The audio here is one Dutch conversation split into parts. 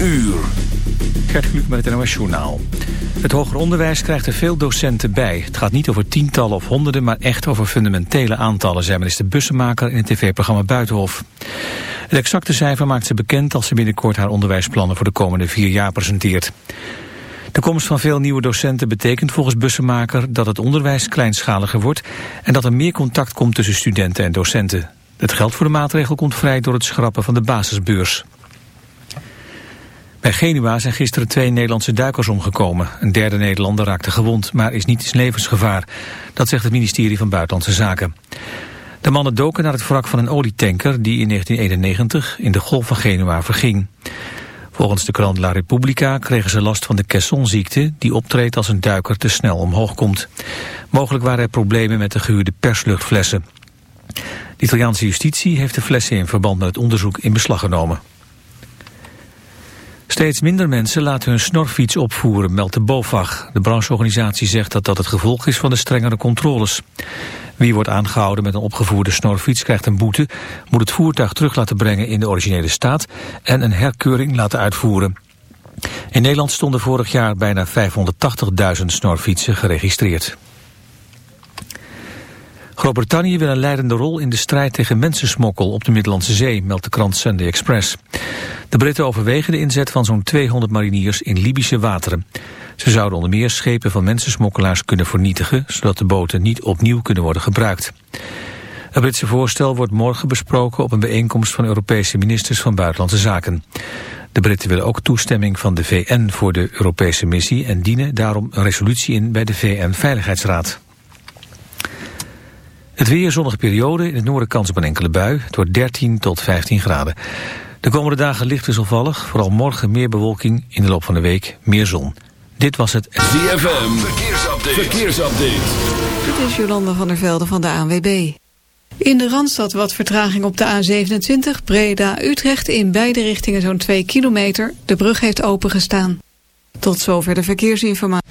uur. Gert Kluk met het NOS Journaal. Het hoger onderwijs krijgt er veel docenten bij. Het gaat niet over tientallen of honderden, maar echt over fundamentele aantallen, zei minister Bussemaker in het tv-programma Buitenhof. Het exacte cijfer maakt ze bekend als ze binnenkort haar onderwijsplannen voor de komende vier jaar presenteert. De komst van veel nieuwe docenten betekent volgens Bussemaker dat het onderwijs kleinschaliger wordt en dat er meer contact komt tussen studenten en docenten. Het geld voor de maatregel komt vrij door het schrappen van de basisbeurs. Bij Genua zijn gisteren twee Nederlandse duikers omgekomen. Een derde Nederlander raakte gewond, maar is niet in levensgevaar. Dat zegt het ministerie van Buitenlandse Zaken. De mannen doken naar het wrak van een olietanker die in 1991 in de golf van Genua verging. Volgens de krant La Repubblica kregen ze last van de Caissonziekte... die optreedt als een duiker te snel omhoog komt. Mogelijk waren er problemen met de gehuurde persluchtflessen. De Italiaanse justitie heeft de flessen in verband met het onderzoek in beslag genomen. Steeds minder mensen laten hun snorfiets opvoeren, meldt de BOVAG. De brancheorganisatie zegt dat dat het gevolg is van de strengere controles. Wie wordt aangehouden met een opgevoerde snorfiets krijgt een boete, moet het voertuig terug laten brengen in de originele staat en een herkeuring laten uitvoeren. In Nederland stonden vorig jaar bijna 580.000 snorfietsen geregistreerd. Groot-Brittannië wil een leidende rol in de strijd tegen mensensmokkel op de Middellandse Zee, meldt de krant Sunday Express. De Britten overwegen de inzet van zo'n 200 mariniers in Libische wateren. Ze zouden onder meer schepen van mensensmokkelaars kunnen vernietigen, zodat de boten niet opnieuw kunnen worden gebruikt. Het Britse voorstel wordt morgen besproken op een bijeenkomst van Europese ministers van Buitenlandse Zaken. De Britten willen ook toestemming van de VN voor de Europese missie en dienen daarom een resolutie in bij de VN-veiligheidsraad. Het weer zonnige periode, in het noorden kans op een enkele bui. Het wordt 13 tot 15 graden. De komende dagen licht wisselvallig, vooral morgen meer bewolking, in de loop van de week meer zon. Dit was het ZFM, verkeersupdate. verkeersupdate. Dit is Jolanda van der Velde van de ANWB. In de Randstad wat vertraging op de A27, Breda-Utrecht in beide richtingen zo'n 2 kilometer. De brug heeft opengestaan. Tot zover de verkeersinformatie.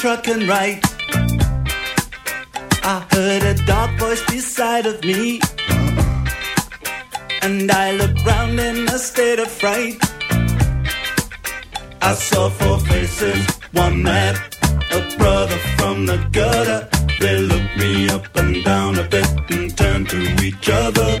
Trucking right. I heard a dark voice beside of me, and I looked round in a state of fright. I saw four faces, one man, a brother from the gutter. They looked me up and down a bit and turned to each other.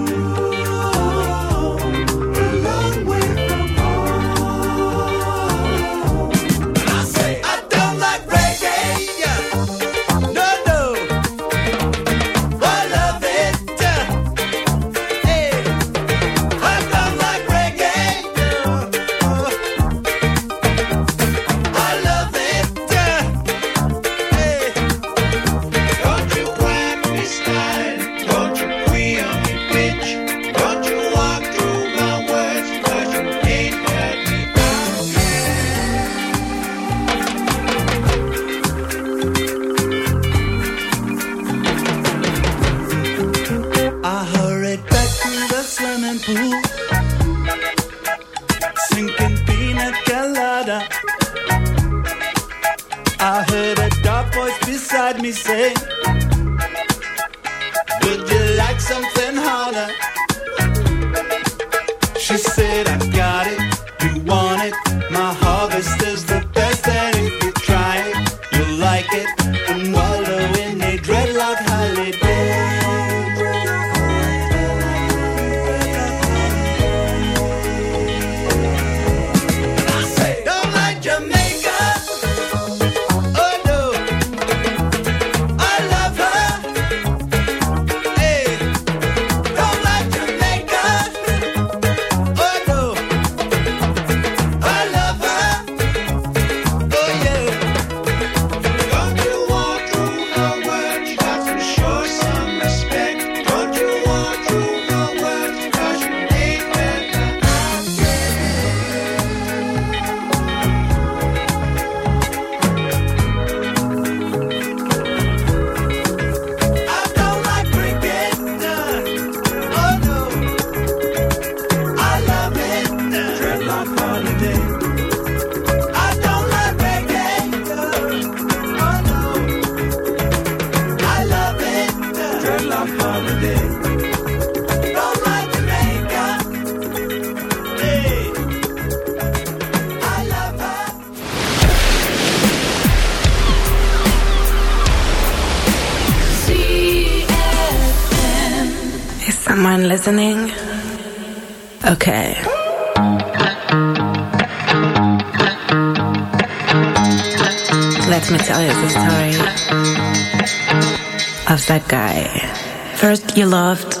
you loved.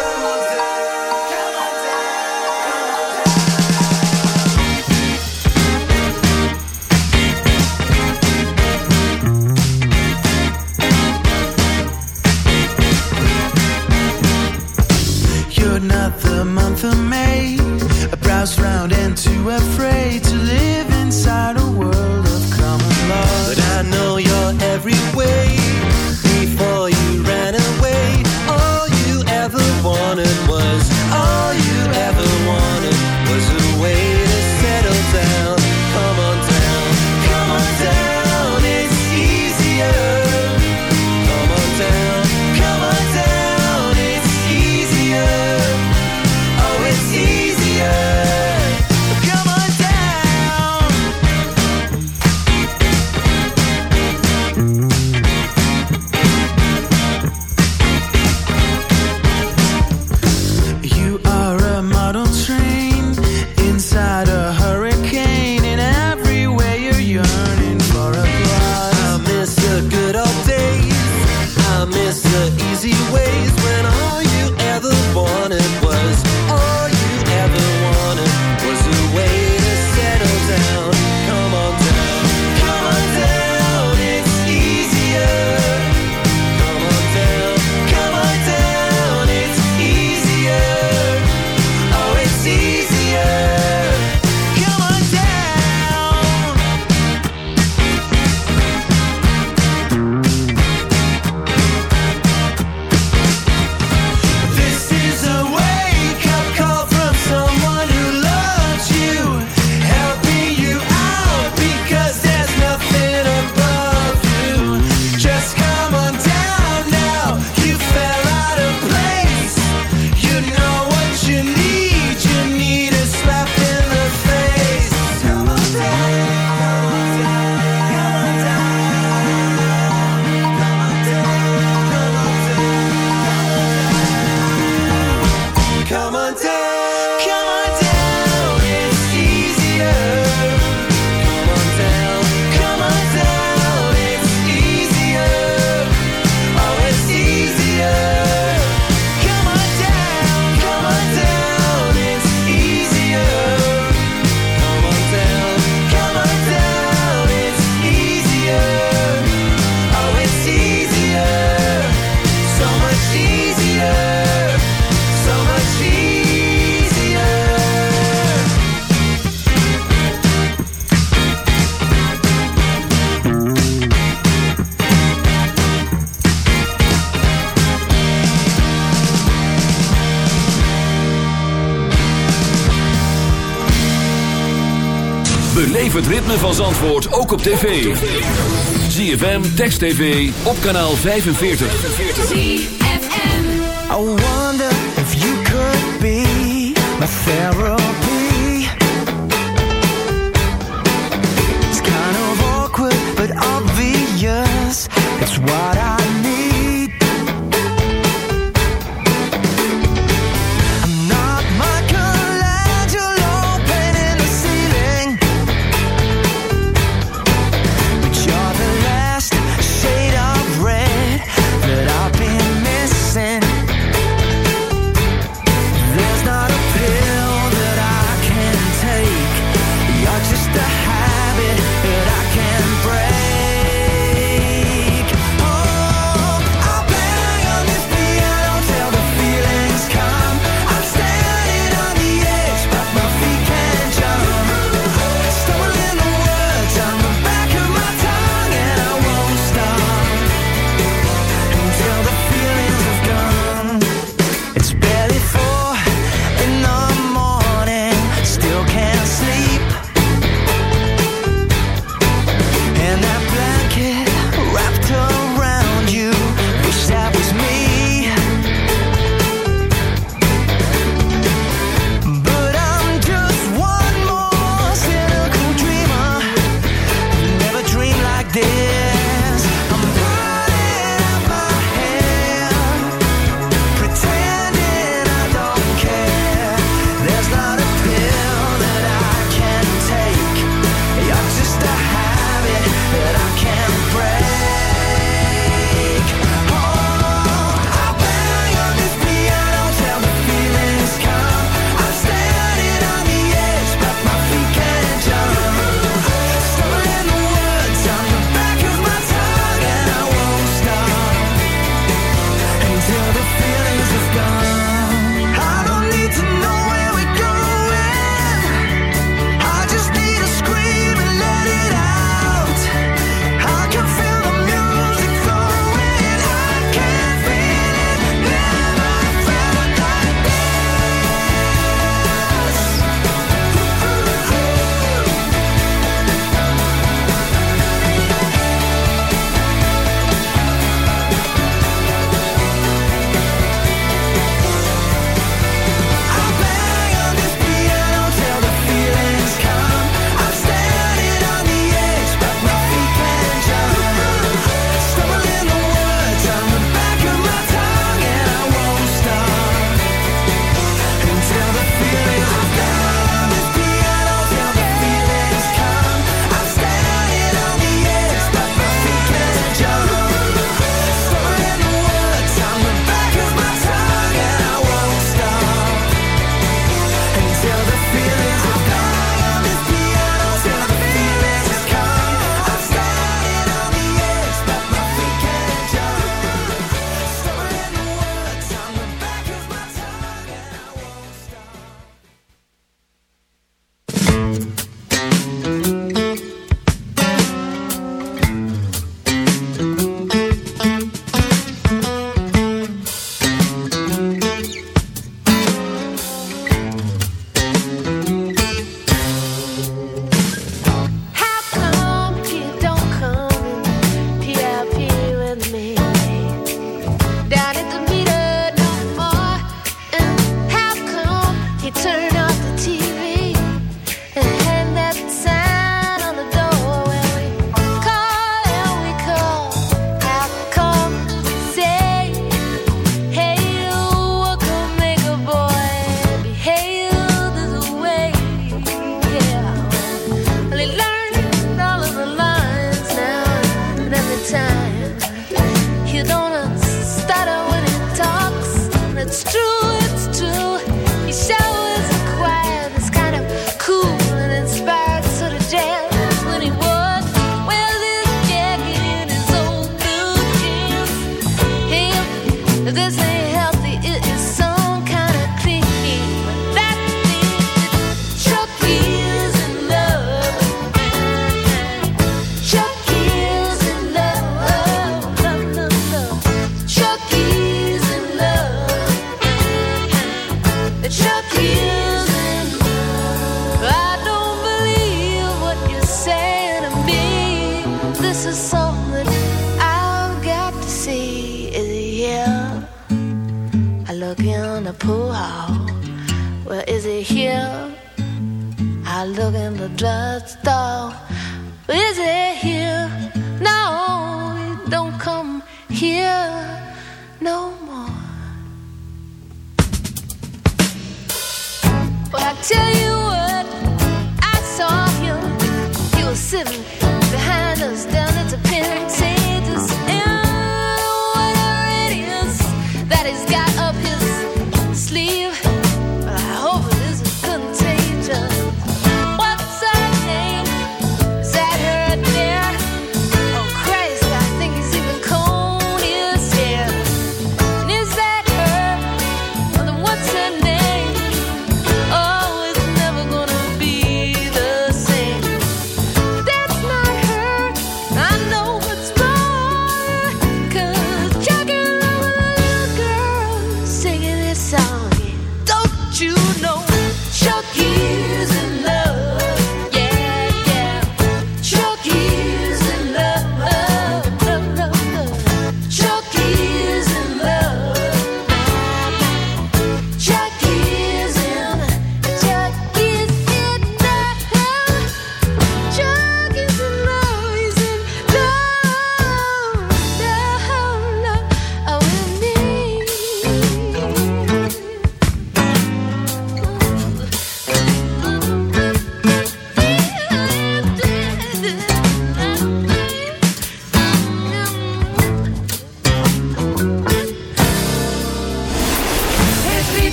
Ritme van Zandvoort ook op tv. ZFM, Text TV, op kanaal 45. I wonder if you could be my therapy.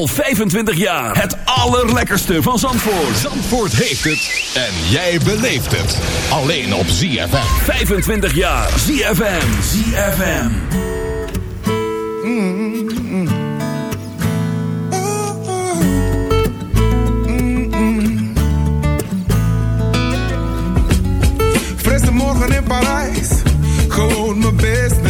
Al 25 jaar. Het allerlekkerste van Zandvoort. Zandvoort heeft het en jij beleeft het. Alleen op ZFM. 25 jaar. ZFM. ZFM. Frisse morgen in Parijs, gewoon mijn business.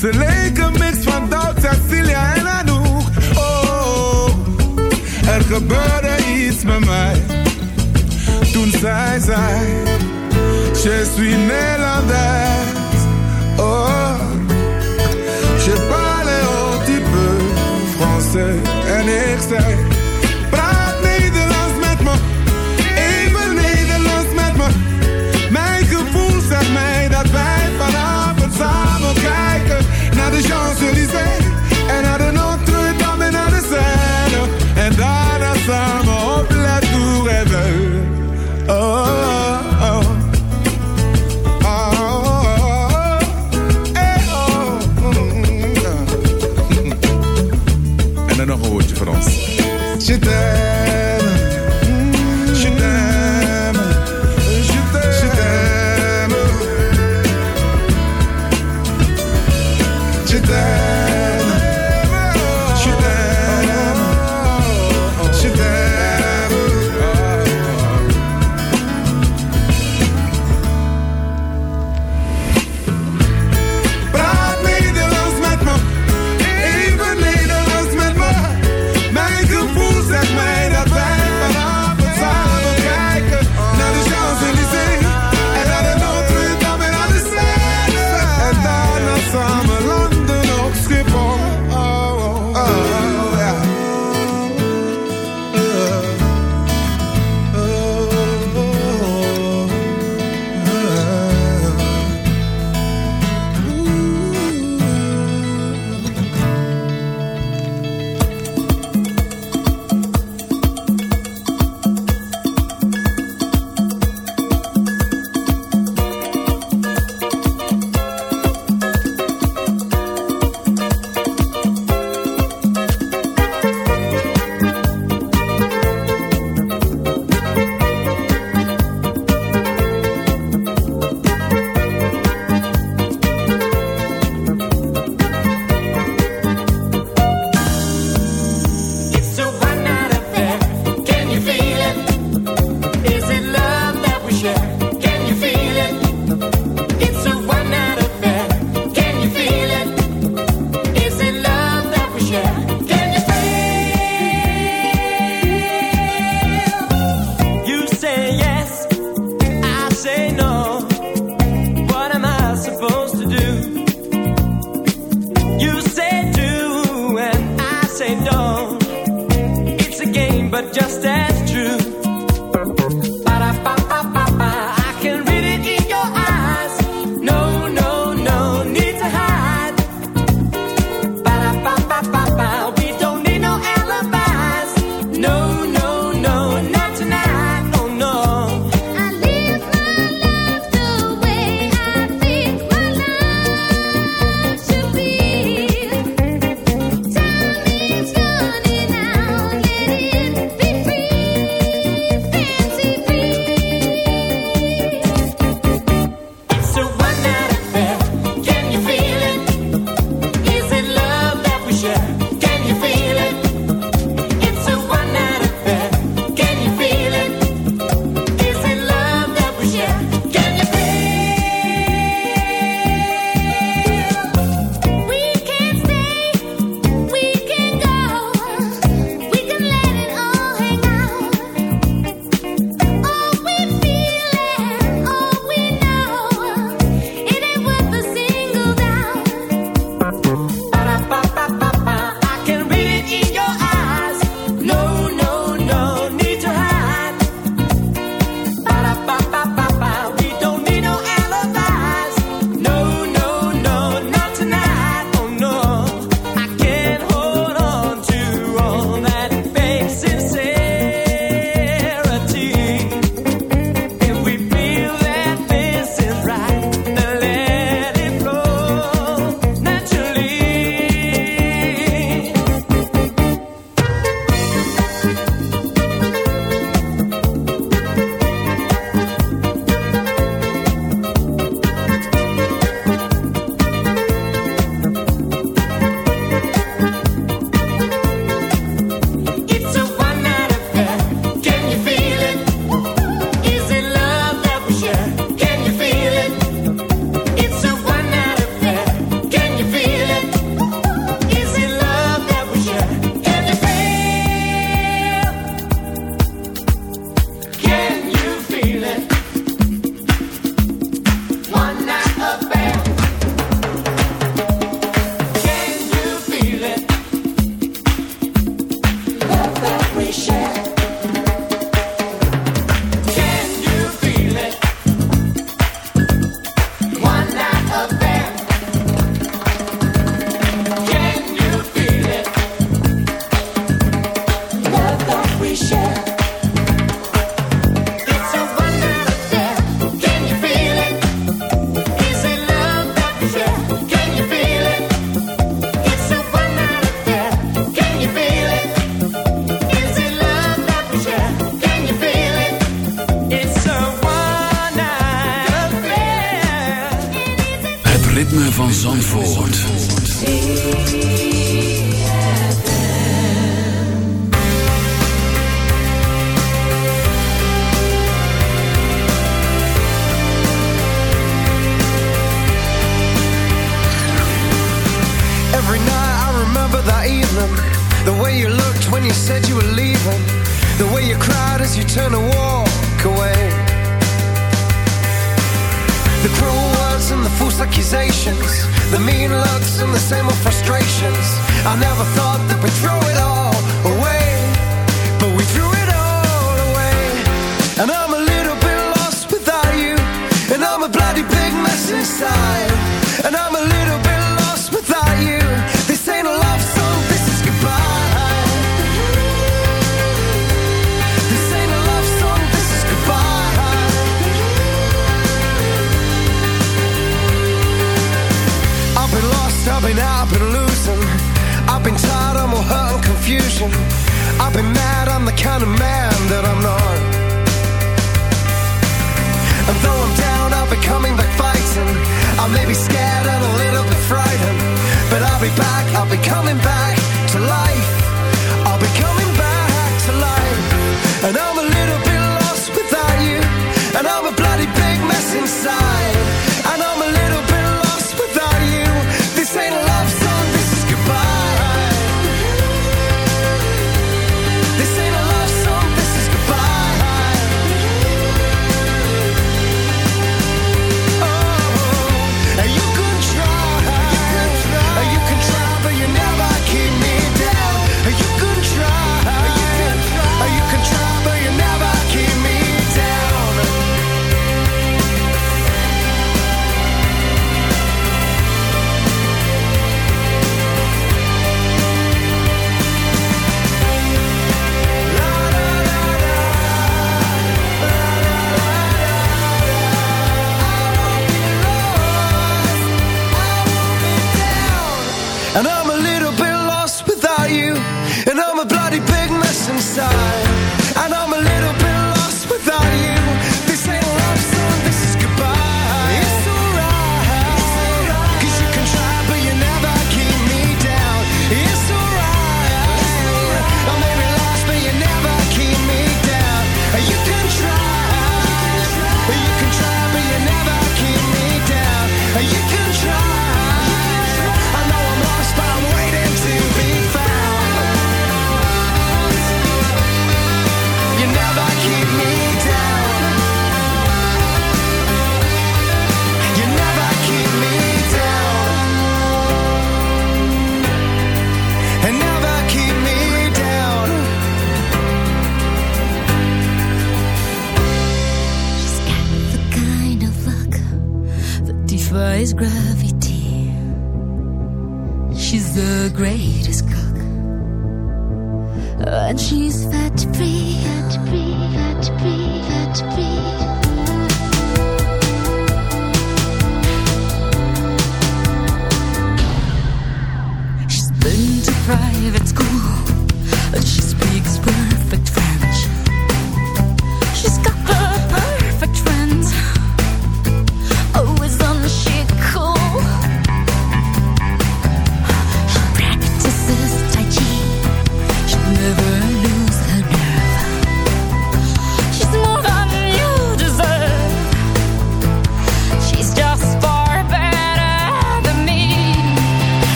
Ze leken mix van Doubt, Cecilia en Anouk. Oh, er gebeurde iets met mij. Toen zij zei, je suis Nederlands. Oh, je parle un petit peu français. En ik zei,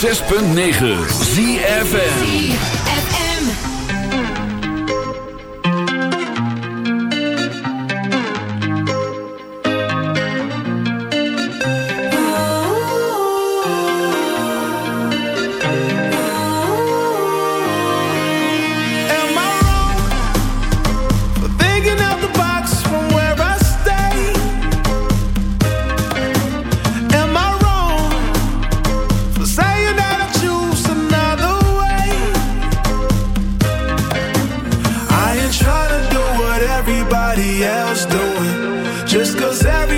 106.9 ZFN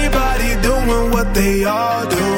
Everybody doing what they all do.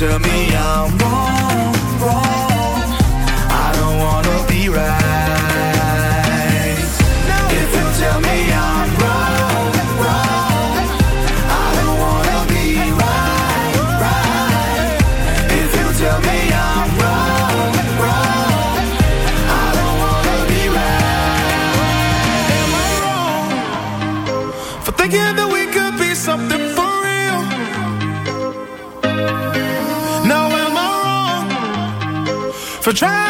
to me. try.